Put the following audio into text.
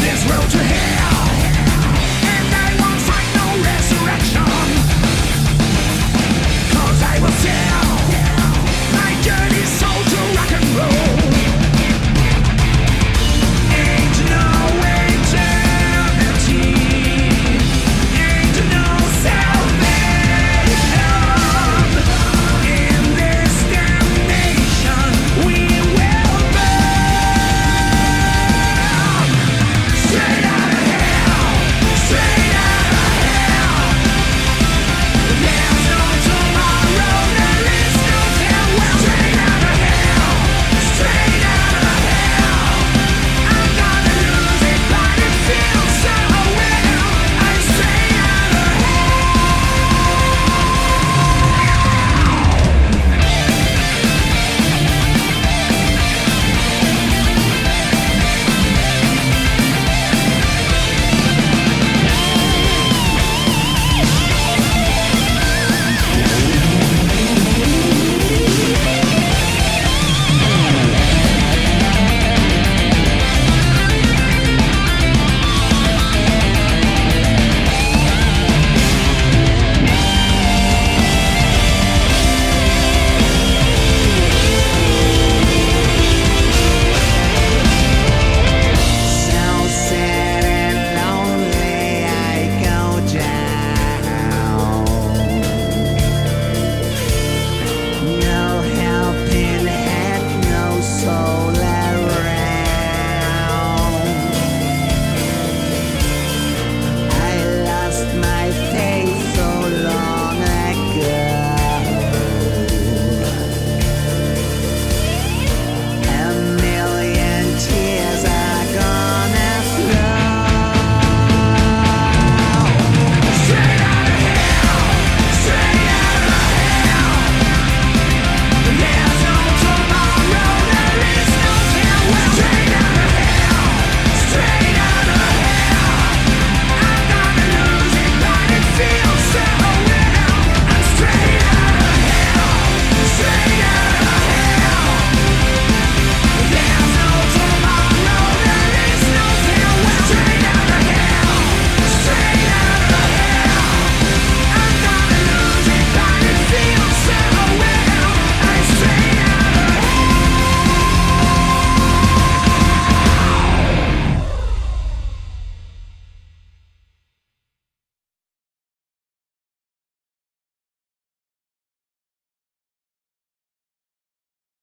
There's road to hell.